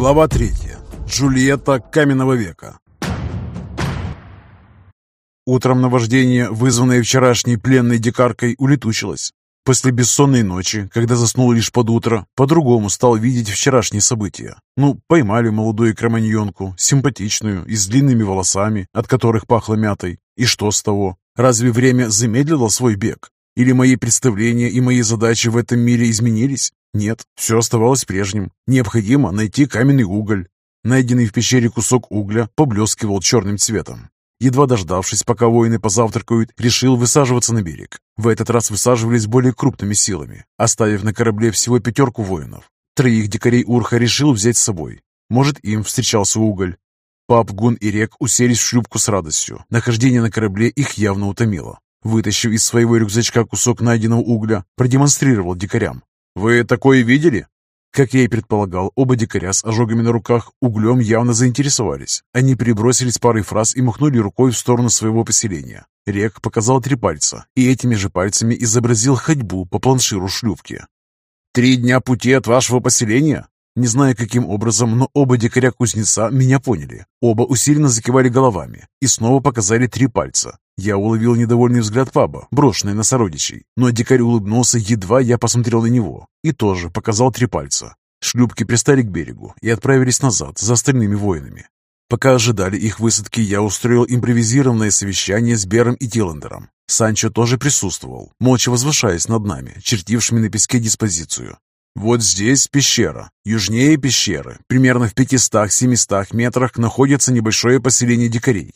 Глава 3. Джульетта каменного века. Утром наваждение, вызванное вчерашней пленной дикаркой, улетучилось. После бессонной ночи, когда заснул лишь под утро, по-другому стал видеть вчерашние события. Ну, поймали молодую кроманьонку, симпатичную и с длинными волосами, от которых пахло мятой. И что с того? Разве время замедлило свой бег? Или мои представления и мои задачи в этом мире изменились? Нет, все оставалось прежним. Необходимо найти каменный уголь. Найденный в пещере кусок угля поблескивал черным цветом. Едва дождавшись, пока воины позавтракают, решил высаживаться на берег. В этот раз высаживались более крупными силами, оставив на корабле всего пятерку воинов. Троих дикарей Урха решил взять с собой. Может, им встречался уголь. Пап, Гун и Рек уселись в шлюпку с радостью. Нахождение на корабле их явно утомило. Вытащив из своего рюкзачка кусок найденного угля, продемонстрировал дикарям. «Вы такое видели?» Как я и предполагал, оба дикаря с ожогами на руках углем явно заинтересовались. Они перебросились парой фраз и махнули рукой в сторону своего поселения. Рек показал три пальца и этими же пальцами изобразил ходьбу по планширу шлюпки. «Три дня пути от вашего поселения?» Не знаю, каким образом, но оба дикаря-кузнеца меня поняли. Оба усиленно закивали головами и снова показали три пальца. Я уловил недовольный взгляд паба, брошенный на сородичей, но дикарь улыбнулся, едва я посмотрел на него, и тоже показал три пальца. Шлюпки пристали к берегу и отправились назад за остальными воинами. Пока ожидали их высадки, я устроил импровизированное совещание с Бером и Тиландером. Санчо тоже присутствовал, молча возвышаясь над нами, чертившими на песке диспозицию. Вот здесь пещера. Южнее пещеры, примерно в 500-700 метрах, находится небольшое поселение дикарей.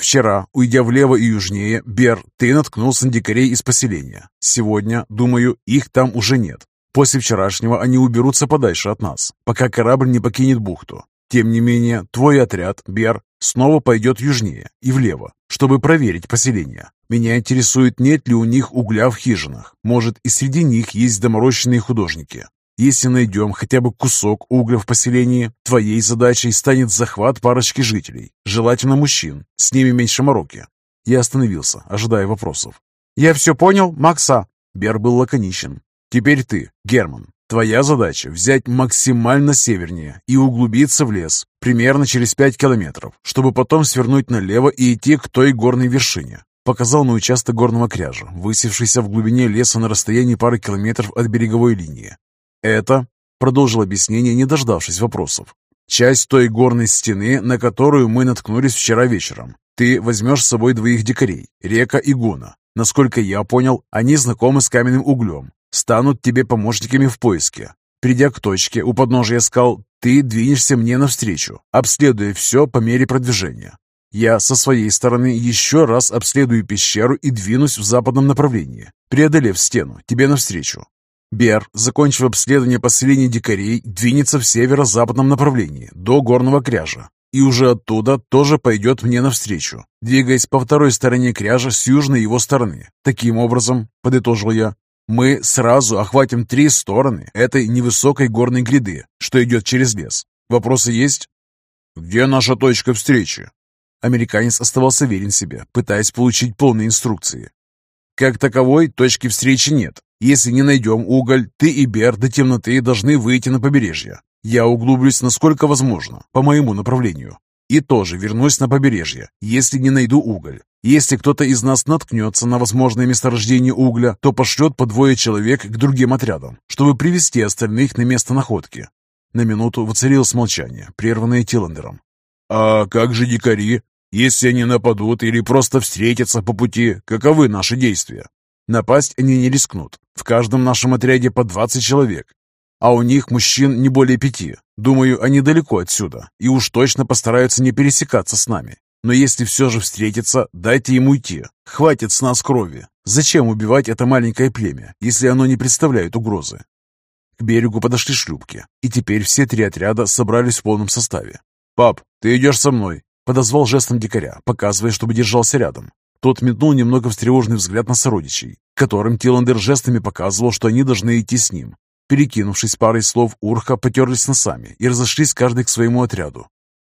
Вчера, уйдя влево и южнее, Бер, ты наткнулся на дикарей из поселения. Сегодня, думаю, их там уже нет. После вчерашнего они уберутся подальше от нас, пока корабль не покинет бухту. Тем не менее, твой отряд, Бер, снова пойдет южнее и влево, чтобы проверить поселение. Меня интересует, нет ли у них угля в хижинах. Может, и среди них есть доморощенные художники. Если найдем хотя бы кусок угля в поселении, твоей задачей станет захват парочки жителей, желательно мужчин, с ними меньше мороки. Я остановился, ожидая вопросов. «Я все понял, Макса!» Бер был лаконичен. «Теперь ты, Герман. Твоя задача взять максимально севернее и углубиться в лес, примерно через пять километров, чтобы потом свернуть налево и идти к той горной вершине. Показал на участок горного кряжа, высевшийся в глубине леса на расстоянии пары километров от береговой линии. «Это», — продолжил объяснение, не дождавшись вопросов, «часть той горной стены, на которую мы наткнулись вчера вечером. Ты возьмешь с собой двоих дикарей, Река и Гуна. Насколько я понял, они знакомы с каменным углем, станут тебе помощниками в поиске. Придя к точке у подножия скал, ты двинешься мне навстречу, обследуя все по мере продвижения. Я со своей стороны еще раз обследую пещеру и двинусь в западном направлении, преодолев стену тебе навстречу. Бер, закончив обследование поселения дикарей, двинется в северо-западном направлении, до горного кряжа. И уже оттуда тоже пойдет мне навстречу, двигаясь по второй стороне кряжа с южной его стороны. Таким образом, подытожил я, мы сразу охватим три стороны этой невысокой горной гряды, что идет через лес. Вопросы есть? Где наша точка встречи? Американец оставался верен себе, пытаясь получить полные инструкции. Как таковой точки встречи нет. Если не найдем уголь, ты и Бер до темноты должны выйти на побережье. Я углублюсь насколько возможно, по моему направлению. И тоже вернусь на побережье, если не найду уголь. Если кто-то из нас наткнется на возможное месторождение угля, то пошлет по двое человек к другим отрядам, чтобы привести остальных на место находки. На минуту воцарилось молчание, прерванное Тиландером. «А как же дикари? Если они нападут или просто встретятся по пути, каковы наши действия?» Напасть они не рискнут. В каждом нашем отряде по 20 человек. А у них мужчин не более пяти. Думаю, они далеко отсюда. И уж точно постараются не пересекаться с нами. Но если все же встретятся, дайте им уйти. Хватит с нас крови. Зачем убивать это маленькое племя, если оно не представляет угрозы? К берегу подошли шлюпки, и теперь все три отряда собрались в полном составе. «Пап, ты идешь со мной», — подозвал жестом дикаря, показывая, чтобы держался рядом. Тот метнул немного встревоженный взгляд на сородичей, которым Тиландер жестами показывал, что они должны идти с ним. Перекинувшись парой слов, Урха потерлись носами и разошлись каждый к своему отряду.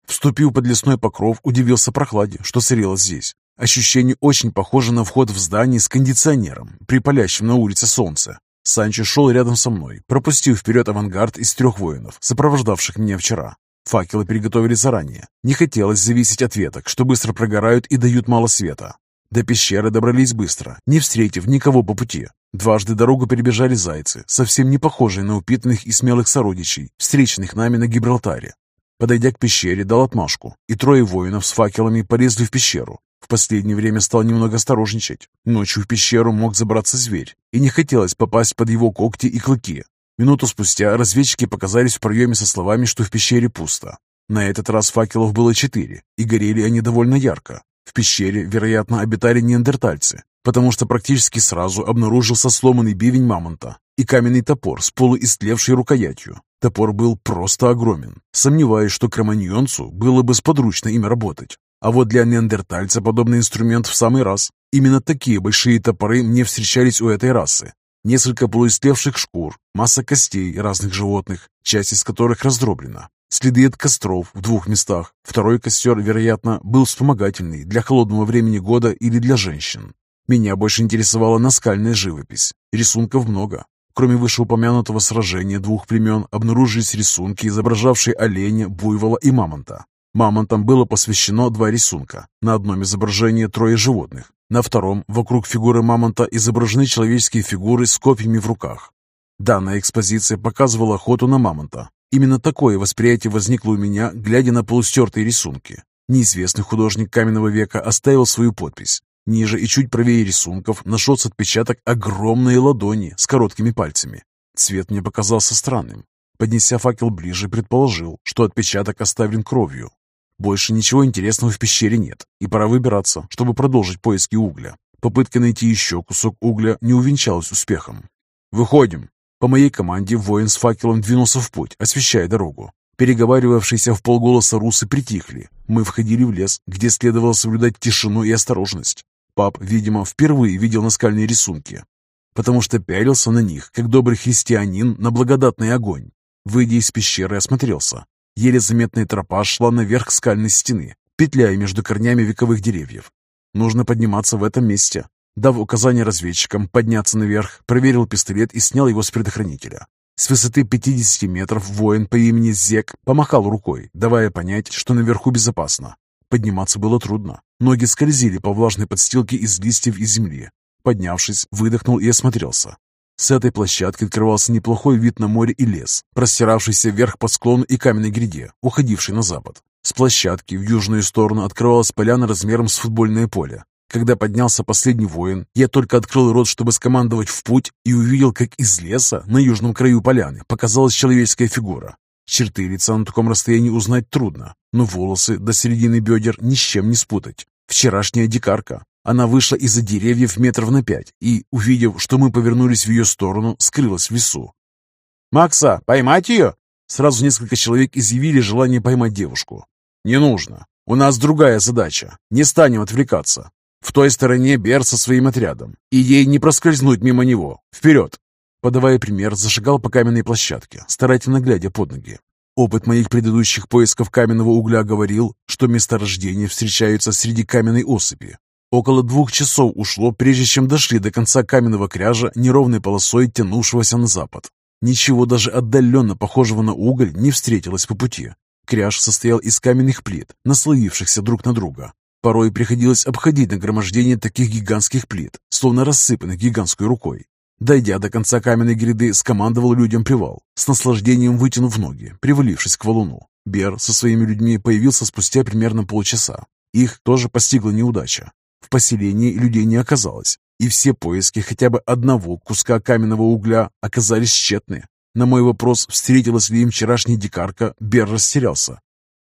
Вступив под лесной покров, удивился прохладе, что царило здесь. Ощущение очень похоже на вход в здание с кондиционером при палящем на улице солнце. Санчо шел рядом со мной, пропустив вперед авангард из трех воинов, сопровождавших меня вчера. Факелы приготовили заранее. Не хотелось зависеть от веток, что быстро прогорают и дают мало света. До пещеры добрались быстро, не встретив никого по пути. Дважды дорогу перебежали зайцы, совсем не похожие на упитанных и смелых сородичей, встреченных нами на Гибралтаре. Подойдя к пещере, дал отмашку, и трое воинов с факелами полезли в пещеру. В последнее время стал немного осторожничать. Ночью в пещеру мог забраться зверь, и не хотелось попасть под его когти и клыки. Минуту спустя разведчики показались в проеме со словами, что в пещере пусто. На этот раз факелов было четыре, и горели они довольно ярко. В пещере, вероятно, обитали неандертальцы, потому что практически сразу обнаружился сломанный бивень мамонта и каменный топор с полуистлевшей рукоятью. Топор был просто огромен. Сомневаюсь, что кроманьонцу было бы сподручно им работать. А вот для неандертальца подобный инструмент в самый раз. Именно такие большие топоры мне встречались у этой расы. Несколько полуистлевших шкур, масса костей разных животных, часть из которых раздроблена. Следы от костров в двух местах. Второй костер, вероятно, был вспомогательный для холодного времени года или для женщин. Меня больше интересовала наскальная живопись. Рисунков много. Кроме вышеупомянутого сражения двух племен, обнаружились рисунки, изображавшие оленя, буйвола и мамонта. Мамонтам было посвящено два рисунка. На одном изображение трое животных, на втором, вокруг фигуры мамонта, изображены человеческие фигуры с копьями в руках. Данная экспозиция показывала охоту на мамонта. Именно такое восприятие возникло у меня, глядя на полустертые рисунки. Неизвестный художник каменного века оставил свою подпись. Ниже и чуть правее рисунков нашелся отпечаток огромной ладони с короткими пальцами. Цвет мне показался странным. Поднеся факел ближе, предположил, что отпечаток оставлен кровью. Больше ничего интересного в пещере нет, и пора выбираться, чтобы продолжить поиски угля. Попытка найти еще кусок угля не увенчалась успехом. «Выходим!» По моей команде воин с факелом двинулся в путь, освещая дорогу. Переговаривавшиеся в полголоса русы притихли. Мы входили в лес, где следовало соблюдать тишину и осторожность. Пап, видимо, впервые видел наскальные рисунки, потому что пялился на них, как добрый христианин на благодатный огонь. Выйдя из пещеры, осмотрелся. Еле заметная тропа шла наверх скальной стены, петляя между корнями вековых деревьев. Нужно подниматься в этом месте. Дав указание разведчикам подняться наверх, проверил пистолет и снял его с предохранителя. С высоты 50 метров воин по имени Зек помахал рукой, давая понять, что наверху безопасно. Подниматься было трудно. Ноги скользили по влажной подстилке из листьев и земли. Поднявшись, выдохнул и осмотрелся. С этой площадки открывался неплохой вид на море и лес, простиравшийся вверх по склону и каменной гряде, уходивший на запад. С площадки в южную сторону открывалась поляна размером с футбольное поле. Когда поднялся последний воин, я только открыл рот, чтобы скомандовать в путь, и увидел, как из леса на южном краю поляны показалась человеческая фигура. Черты лица на таком расстоянии узнать трудно, но волосы до середины бедер ни с чем не спутать. Вчерашняя дикарка. Она вышла из-за деревьев метров на пять и, увидев, что мы повернулись в ее сторону, скрылась в лесу. «Макса, поймать ее?» Сразу несколько человек изъявили желание поймать девушку. «Не нужно. У нас другая задача. Не станем отвлекаться. В той стороне Бер со своим отрядом, и ей не проскользнуть мимо него. Вперед!» Подавая пример, зашагал по каменной площадке, старательно глядя под ноги. Опыт моих предыдущих поисков каменного угля говорил, что месторождения встречаются среди каменной осыпи. Около двух часов ушло, прежде чем дошли до конца каменного кряжа, неровной полосой тянувшегося на запад. Ничего даже отдаленно похожего на уголь не встретилось по пути. Кряж состоял из каменных плит, наслоившихся друг на друга. Порой приходилось обходить нагромождение таких гигантских плит, словно рассыпанных гигантской рукой. Дойдя до конца каменной гряды, скомандовал людям привал, с наслаждением вытянув ноги, привалившись к валуну. Бер со своими людьми появился спустя примерно полчаса. Их тоже постигла неудача. В поселении людей не оказалось, и все поиски хотя бы одного куска каменного угля оказались тщетны. На мой вопрос, встретилась ли им вчерашняя дикарка, Бер растерялся.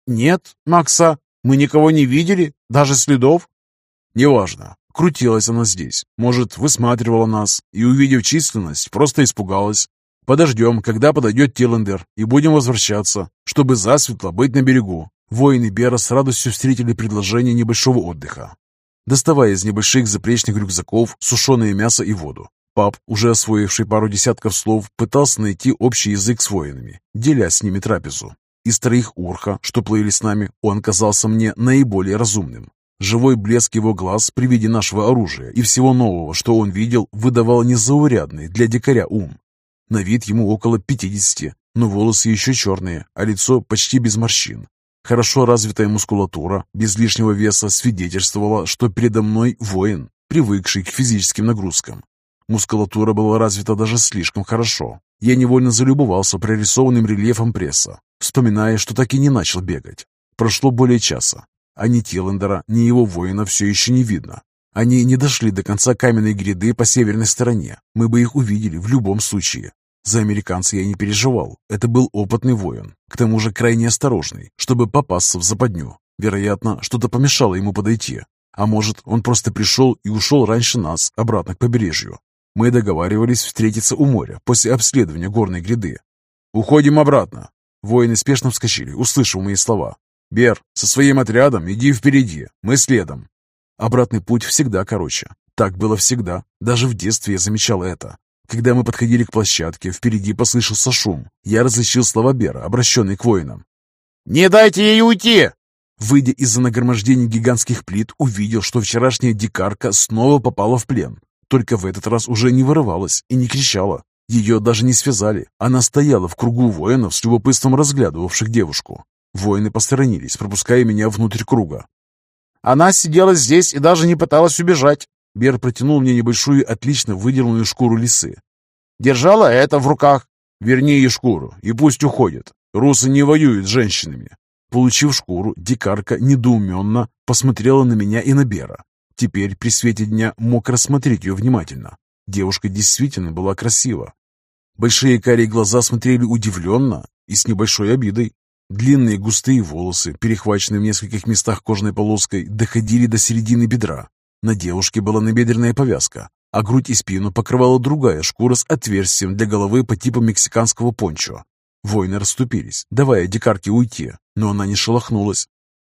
«Нет, Макса, мы никого не видели, даже следов». «Неважно. Крутилась она здесь. Может, высматривала нас и, увидев численность, просто испугалась. Подождем, когда подойдет Тиллендер, и будем возвращаться, чтобы засветло быть на берегу. Воины Бера с радостью встретили предложение небольшого отдыха. Доставая из небольших запречных рюкзаков сушеное мясо и воду, пап, уже освоивший пару десятков слов, пытался найти общий язык с воинами, деля с ними трапезу. Из троих урха, что плыли с нами, он казался мне наиболее разумным. Живой блеск его глаз при виде нашего оружия и всего нового, что он видел, выдавал незаурядный для дикаря ум. На вид ему около пятидесяти, но волосы еще черные, а лицо почти без морщин. Хорошо развитая мускулатура, без лишнего веса, свидетельствовала, что передо мной воин, привыкший к физическим нагрузкам. Мускулатура была развита даже слишком хорошо. Я невольно залюбовался прорисованным рельефом пресса, вспоминая, что так и не начал бегать. Прошло более часа, а ни Тиллендера, ни его воина все еще не видно. Они не дошли до конца каменной гряды по северной стороне. Мы бы их увидели в любом случае. За американца я не переживал. Это был опытный воин, к тому же крайне осторожный, чтобы попасться в западню. Вероятно, что-то помешало ему подойти. А может, он просто пришел и ушел раньше нас, обратно к побережью. Мы договаривались встретиться у моря после обследования горной гряды. «Уходим обратно!» Воины спешно вскочили, услышав мои слова. «Бер, со своим отрядом иди впереди, мы следом». Обратный путь всегда короче. Так было всегда. Даже в детстве я замечал это. Когда мы подходили к площадке, впереди послышался шум. Я различил слова Бера, обращенные к воинам. «Не дайте ей уйти!» Выйдя из-за нагромождения гигантских плит, увидел, что вчерашняя дикарка снова попала в плен. Только в этот раз уже не вырывалась и не кричала. Ее даже не связали. Она стояла в кругу воинов с любопытством разглядывавших девушку. Воины посторонились, пропуская меня внутрь круга. «Она сидела здесь и даже не пыталась убежать. Бер протянул мне небольшую, отлично выдернутую шкуру лисы. «Держала это в руках». «Верни ей шкуру, и пусть уходит. Русы не воюют с женщинами». Получив шкуру, дикарка недоуменно посмотрела на меня и на Бера. Теперь при свете дня мог рассмотреть ее внимательно. Девушка действительно была красива. Большие карие глаза смотрели удивленно и с небольшой обидой. Длинные густые волосы, перехваченные в нескольких местах кожной полоской, доходили до середины бедра. На девушке была набедренная повязка, а грудь и спину покрывала другая шкура с отверстием для головы по типу мексиканского пончо. Воины расступились, давая дикарке уйти, но она не шелохнулась.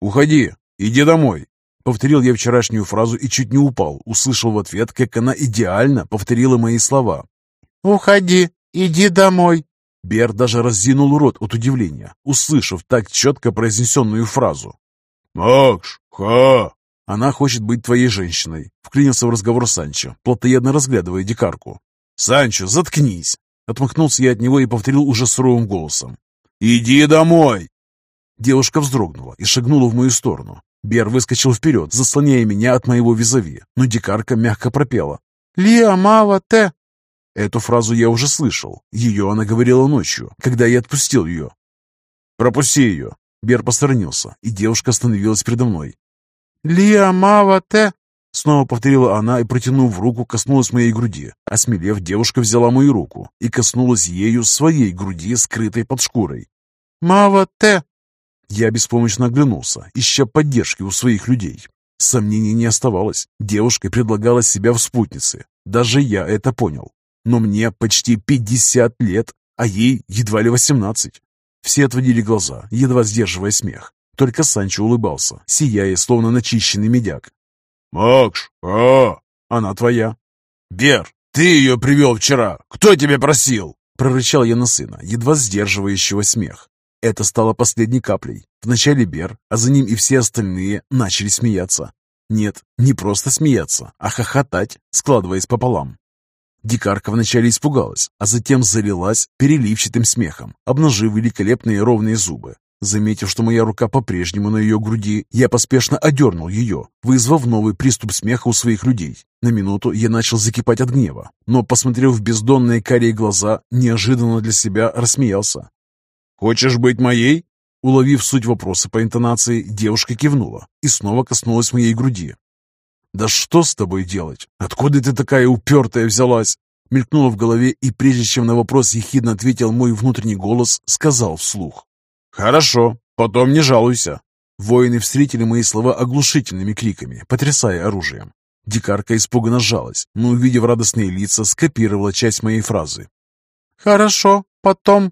«Уходи! Иди домой!» Повторил я вчерашнюю фразу и чуть не упал, услышал в ответ, как она идеально повторила мои слова. «Уходи! Иди домой!» Бер даже разинул рот от удивления, услышав так четко произнесенную фразу. «Макш, ха!» «Она хочет быть твоей женщиной», — вклинился в разговор Санчо, плотоядно разглядывая дикарку. «Санчо, заткнись!» Отмахнулся я от него и повторил уже суровым голосом. «Иди домой!» Девушка вздрогнула и шагнула в мою сторону. Бер выскочил вперед, заслоняя меня от моего визави, но дикарка мягко пропела. «Лиа мава те!» Эту фразу я уже слышал. Ее она говорила ночью, когда я отпустил ее. «Пропусти ее!» Бер посторонился, и девушка остановилась передо мной. «Лиа мава те!» Снова повторила она и, протянув руку, коснулась моей груди. Осмелев, девушка взяла мою руку и коснулась ею своей груди, скрытой под шкурой. «Мава те!» Я беспомощно оглянулся, ища поддержки у своих людей. Сомнений не оставалось. Девушка предлагала себя в спутнице. Даже я это понял. Но мне почти пятьдесят лет, а ей едва ли восемнадцать. Все отводили глаза, едва сдерживая смех. Только Санчо улыбался, сияя, словно начищенный медяк. «Макш, а?» «Она твоя». «Бер, ты ее привел вчера. Кто тебе просил?» Прорычал я на сына, едва сдерживающего смех. Это стало последней каплей. Вначале Бер, а за ним и все остальные начали смеяться. Нет, не просто смеяться, а хохотать, складываясь пополам. Дикарка вначале испугалась, а затем залилась переливчатым смехом, обнажив великолепные ровные зубы. Заметив, что моя рука по-прежнему на ее груди, я поспешно одернул ее, вызвав новый приступ смеха у своих людей. На минуту я начал закипать от гнева, но, посмотрев в бездонные карие глаза, неожиданно для себя рассмеялся. «Хочешь быть моей?» Уловив суть вопроса по интонации, девушка кивнула и снова коснулась моей груди. «Да что с тобой делать? Откуда ты такая упертая взялась?» Мелькнуло в голове, и прежде чем на вопрос ехидно ответил мой внутренний голос, сказал вслух. «Хорошо, потом не жалуйся». Воины встретили мои слова оглушительными криками, потрясая оружием. Дикарка испуганно сжалась, но, увидев радостные лица, скопировала часть моей фразы. «Хорошо, потом...»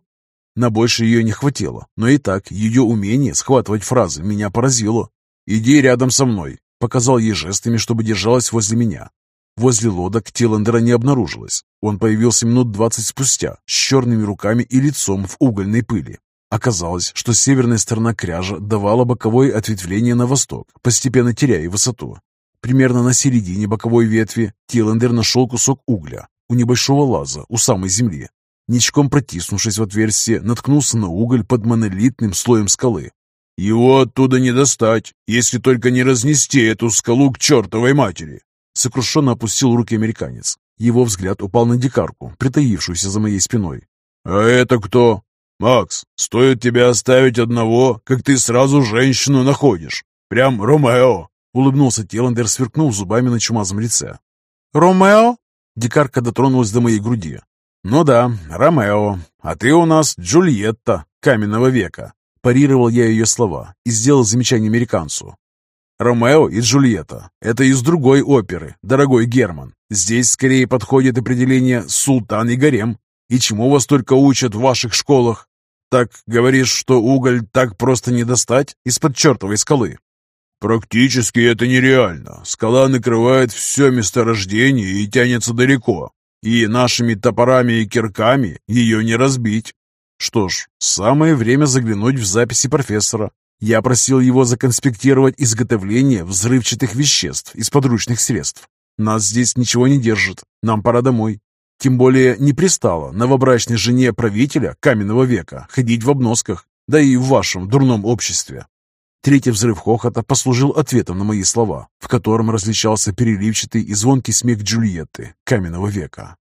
На больше ее не хватило, но и так ее умение схватывать фразы меня поразило. «Иди рядом со мной», — показал ей жестами, чтобы держалась возле меня. Возле лодок Тиландера не обнаружилось. Он появился минут двадцать спустя, с черными руками и лицом в угольной пыли. Оказалось, что северная сторона кряжа давала боковое ответвление на восток, постепенно теряя высоту. Примерно на середине боковой ветви Тиландер нашел кусок угля у небольшого лаза у самой земли. Ничком протиснувшись в отверстие, наткнулся на уголь под монолитным слоем скалы. «Его оттуда не достать, если только не разнести эту скалу к чертовой матери!» Сокрушенно опустил руки американец. Его взгляд упал на дикарку, притаившуюся за моей спиной. «А это кто?» «Макс, стоит тебя оставить одного, как ты сразу женщину находишь. Прям Ромео!» Улыбнулся Теландер, сверкнув зубами на чумазом лице. «Ромео?» Дикарка дотронулась до моей груди. «Ну да, Ромео. А ты у нас Джульетта каменного века». Парировал я ее слова и сделал замечание американцу. «Ромео и Джульетта — это из другой оперы, дорогой Герман. Здесь скорее подходит определение «султан и гарем». И чему вас только учат в ваших школах? Так говоришь, что уголь так просто не достать из-под чертовой скалы?» «Практически это нереально. Скала накрывает все месторождение и тянется далеко. И нашими топорами и кирками ее не разбить». Что ж, самое время заглянуть в записи профессора. Я просил его законспектировать изготовление взрывчатых веществ из подручных средств. Нас здесь ничего не держит. Нам пора домой. Тем более не пристало новобрачной жене правителя каменного века ходить в обносках, да и в вашем дурном обществе. Третий взрыв хохота послужил ответом на мои слова, в котором различался переливчатый и звонкий смех Джульетты каменного века.